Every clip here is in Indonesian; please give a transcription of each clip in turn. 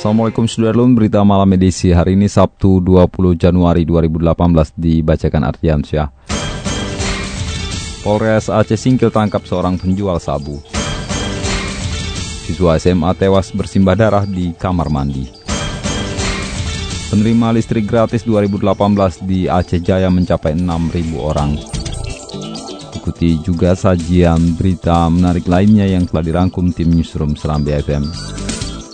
Assalamualaikum Sudarlun, berita malam edisi hari ini Sabtu 20 Januari 2018 dibacakan Ardian Syah. Polres Aceh Singkil tangkap seorang penjual sabu. Siswa SMA tewas bersimbah darah di kamar mandi. Penerima listrik gratis 2018 di Aceh Jaya mencapai 6.000 orang. Ikuti juga sajian berita menarik lainnya yang telah dirangkum tim Newsroom Serambi FM.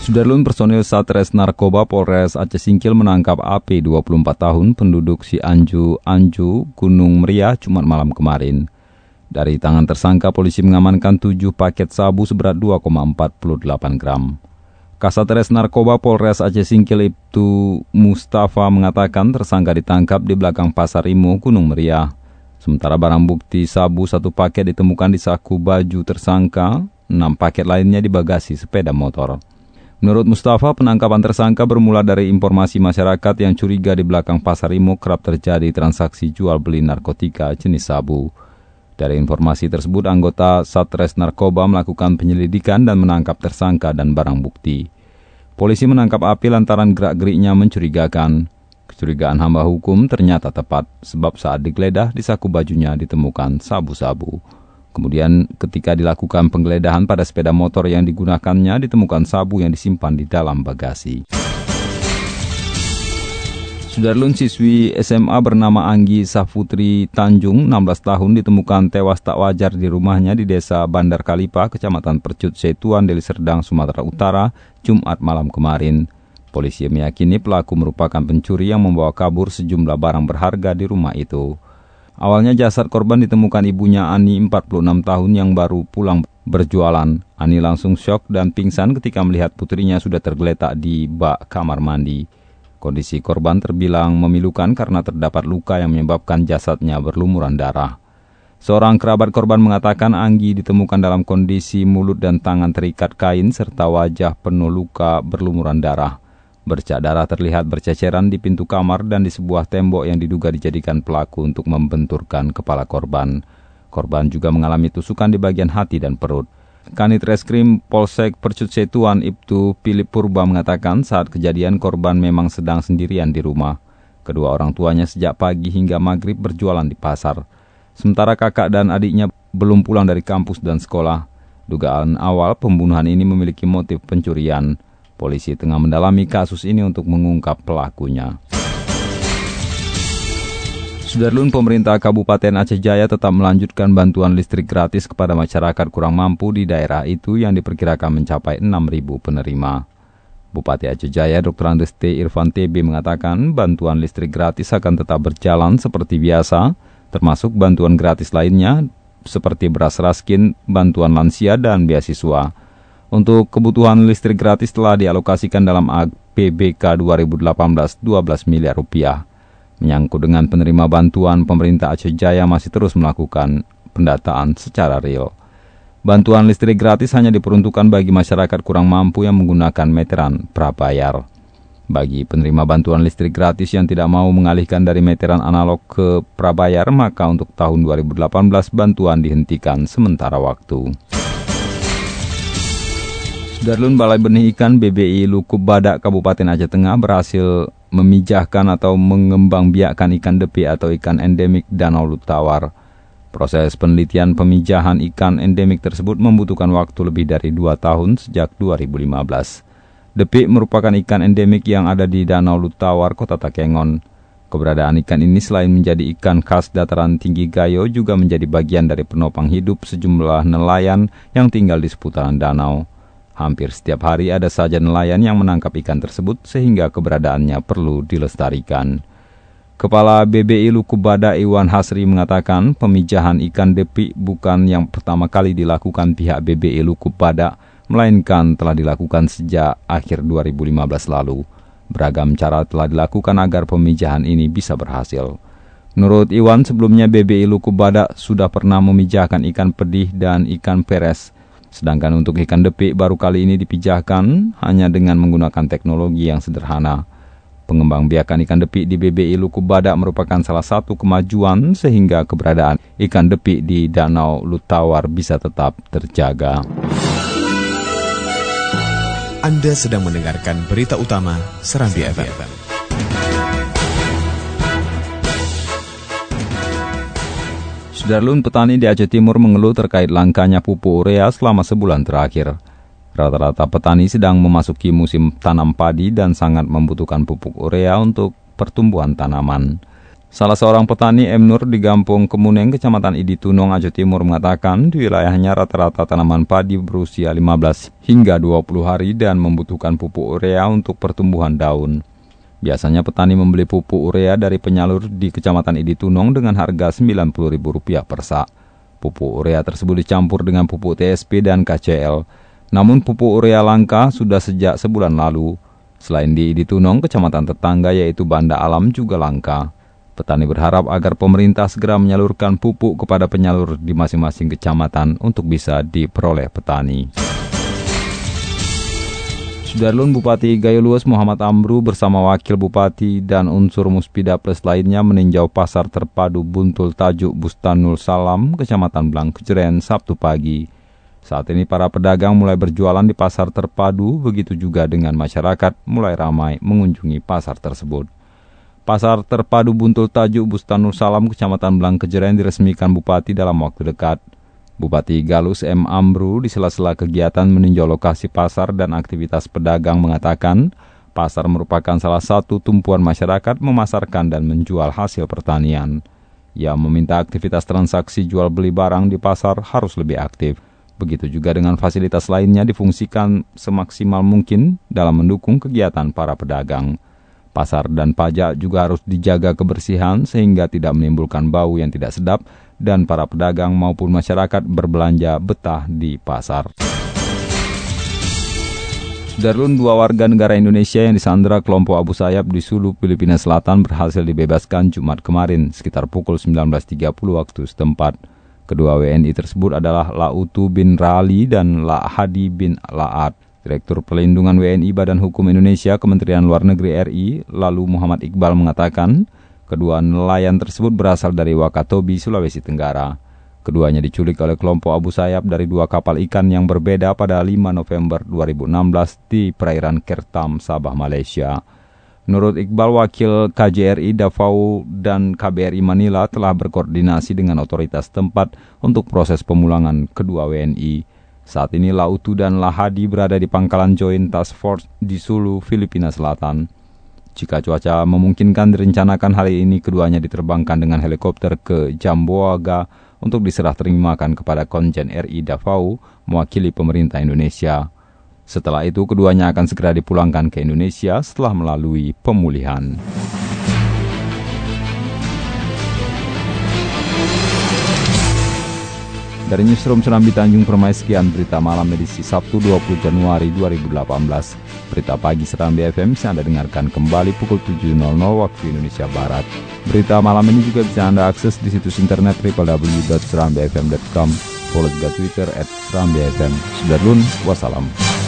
Sudarlun personil Satres Narkoba Polres Aceh Singkil menangkap AP 24 tahun penduduk si Anju Anju Gunung Meriah Jumat malam kemarin. Dari tangan tersangka polisi mengamankan 7 paket sabu seberat 2,48 gram. Kasatres Narkoba Polres Aceh Singkil itu Mustafa mengatakan tersangka ditangkap di belakang Pasar Imo Gunung Meriah. Sementara barang bukti sabu satu paket ditemukan di saku baju tersangka, 6 paket lainnya di bagasi sepeda motor. Menurut Mustafa, penangkapan tersangka bermula dari informasi masyarakat yang curiga di belakang pasar Imo kerap terjadi transaksi jual beli narkotika jenis sabu. Dari informasi tersebut, anggota Satres Narkoba melakukan penyelidikan dan menangkap tersangka dan barang bukti. Polisi menangkap api lantaran gerak-geriknya mencurigakan. Kecurigaan hamba hukum ternyata tepat, sebab saat digeledah di saku bajunya ditemukan sabu-sabu. Kemudian ketika dilakukan penggeledahan pada sepeda motor yang digunakannya ditemukan sabu yang disimpan di dalam bagasi. Sudarlun siswi SMA bernama Anggi Safutri Tanjung, 16 tahun, ditemukan tewas tak wajar di rumahnya di desa Bandar Kalipa, Kecamatan Percut Setuan, Deli Serdang, Sumatera Utara, Jumat malam kemarin. Polisi meyakini pelaku merupakan pencuri yang membawa kabur sejumlah barang berharga di rumah itu. Awalnya jasad korban ditemukan ibunya Ani 46 tahun yang baru pulang berjualan. Ani langsung syok dan pingsan ketika melihat putrinya sudah tergeletak di bak kamar mandi. Kondisi korban terbilang memilukan karena terdapat luka yang menyebabkan jasadnya berlumuran darah. Seorang kerabat korban mengatakan Anggi ditemukan dalam kondisi mulut dan tangan terikat kain serta wajah penuh luka berlumuran darah. Bercak darah terlihat berceceran di pintu kamar dan di sebuah tembok yang diduga dijadikan pelaku untuk membenturkan kepala korban. Korban juga mengalami tusukan di bagian hati dan perut. Kanit Reskrim Polsek Percut Setuan Ibtu Philip Purba mengatakan saat kejadian korban memang sedang sendirian di rumah. Kedua orang tuanya sejak pagi hingga maghrib berjualan di pasar. Sementara kakak dan adiknya belum pulang dari kampus dan sekolah. Dugaan awal pembunuhan ini memiliki motif pencurian. Polisi tengah mendalami kasus ini untuk mengungkap pelakunya. Sudarlun pemerintah Kabupaten Aceh Jaya tetap melanjutkan bantuan listrik gratis kepada masyarakat kurang mampu di daerah itu yang diperkirakan mencapai 6.000 penerima. Bupati Aceh Jaya Dr. Andes T. Irfan TB mengatakan bantuan listrik gratis akan tetap berjalan seperti biasa, termasuk bantuan gratis lainnya seperti beras raskin, bantuan lansia, dan beasiswa. Untuk kebutuhan listrik gratis telah dialokasikan dalam APBK 2018 12 miliar rupiah. Menyangkut dengan penerima bantuan, pemerintah Aceh Jaya masih terus melakukan pendataan secara real. Bantuan listrik gratis hanya diperuntukkan bagi masyarakat kurang mampu yang menggunakan meteran prabayar. Bagi penerima bantuan listrik gratis yang tidak mau mengalihkan dari meteran analog ke prabayar, maka untuk tahun 2018 bantuan dihentikan sementara waktu. Darlun Balai Benih Ikan BBI Lukub Badak Kabupaten Aceh Tengah berhasil memijahkan atau mengembang biakkan ikan depi atau ikan endemik Danau Lutawar. Proses penelitian pemijahan ikan endemik tersebut membutuhkan waktu lebih dari 2 tahun sejak 2015. Depik merupakan ikan endemik yang ada di Danau Lutawar, Kota Takengon. Keberadaan ikan ini selain menjadi ikan khas dataran tinggi Gayo juga menjadi bagian dari penopang hidup sejumlah nelayan yang tinggal di seputaran danau. Hampir setiap hari ada saja nelayan yang menangkap ikan tersebut sehingga keberadaannya perlu dilestarikan. Kepala BBI Lukubada Iwan Hasri mengatakan pemijahan ikan depi bukan yang pertama kali dilakukan pihak BBI Lukubada, melainkan telah dilakukan sejak akhir 2015 lalu. Beragam cara telah dilakukan agar pemijahan ini bisa berhasil. Menurut Iwan, sebelumnya BBI Lukubada sudah pernah memijahkan ikan pedih dan ikan peres. Sedangkan untuk ikan depi baru kali ini dipijahkan hanya dengan menggunakan teknologi yang sederhana. Pengembang biakan ikan depi di BBI Lukubada merupakan salah satu kemajuan sehingga keberadaan ikan depi di Danau Lutawar bisa tetap terjaga. Anda sedang mendengarkan berita utama Serambi FM. Sudarlun petani di Aceh Timur mengeluh terkait langkanya pupuk urea selama sebulan terakhir. Rata-rata petani sedang memasuki musim tanam padi dan sangat membutuhkan pupuk urea untuk pertumbuhan tanaman. Salah seorang petani M. Nur di Gampung Kemuneng, Kecamatan Idi Tunong, Aceh Timur mengatakan di wilayahnya rata-rata tanaman padi berusia 15 hingga 20 hari dan membutuhkan pupuk urea untuk pertumbuhan daun. Biasanya petani membeli pupuk urea dari penyalur di Kecamatan Idi Tunong dengan harga Rp90.000 per sak. Pupuk urea tersebut dicampur dengan pupuk TSP dan KCL. Namun pupuk urea langka sudah sejak sebulan lalu. Selain di Ditunong, kecamatan tetangga yaitu Banda Alam juga langka. Petani berharap agar pemerintah segera menyalurkan pupuk kepada penyalur di masing-masing kecamatan untuk bisa diperoleh petani. Sudarlun Bupati Gayo Luas Muhammad Amru bersama Wakil Bupati dan unsur Muspida Plus lainnya meninjau pasar terpadu Buntul Tajuk Bustanul Salam, Kecamatan Blangkejeren, Sabtu pagi. Saat ini para pedagang mulai berjualan di pasar terpadu, begitu juga dengan masyarakat mulai ramai mengunjungi pasar tersebut. Pasar terpadu Buntul Tajuk Bustanul Salam Kecamatan Blangkejeren diresmikan Bupati dalam waktu dekat. Bupati Galus M. Amru di sela-sela kegiatan meninjau lokasi pasar dan aktivitas pedagang mengatakan, pasar merupakan salah satu tumpuan masyarakat memasarkan dan menjual hasil pertanian. Ia meminta aktivitas transaksi jual beli barang di pasar harus lebih aktif. Begitu juga dengan fasilitas lainnya difungsikan semaksimal mungkin dalam mendukung kegiatan para pedagang. Pasar dan pajak juga harus dijaga kebersihan sehingga tidak menimbulkan bau yang tidak sedap dan para pedagang maupun masyarakat berbelanja betah di pasar. Darlun dua warga negara Indonesia yang disandra kelompok Abu Sayyaf di Sulu, Filipina Selatan berhasil dibebaskan Jumat kemarin sekitar pukul 19.30 waktu setempat. Kedua WNI tersebut adalah Lautu bin Rali dan La Hadi bin Laat. Direktur Pelindungan WNI Badan Hukum Indonesia Kementerian Luar Negeri RI, lalu Muhammad Iqbal mengatakan, kedua nelayan tersebut berasal dari Wakatobi, Sulawesi Tenggara. Keduanya diculik oleh kelompok Abu Sayyaf dari dua kapal ikan yang berbeda pada 5 November 2016 di perairan Kertam, Sabah, Malaysia. Menurut Iqbal, Wakil KJRI Davao dan KBRI Manila telah berkoordinasi dengan otoritas tempat untuk proses pemulangan kedua WNI. Saat ini Lautu dan Lahadi berada di pangkalan Joint Task Force di Sulu, Filipina Selatan. Jika cuaca memungkinkan direncanakan hari ini keduanya diterbangkan dengan helikopter ke Jamboaga untuk diserah terimakan kepada konjen RI Davao mewakili pemerintah Indonesia. Setelah itu keduanya akan segera dipulangkan ke Indonesia setelah melalui pemulihan. Dari Newsroom Serambi Tanjung Permai sekian berita malam edisi Sabtu 20 Januari 2018. Berita pagi Serambi FM bisa Anda dengarkan kembali pukul 7.00 waktu Indonesia Barat. Berita malam ini juga bisa Anda akses di situs internet www.serambifm.com. Follow juga Twitter at Serambi FM. Sudah wassalam.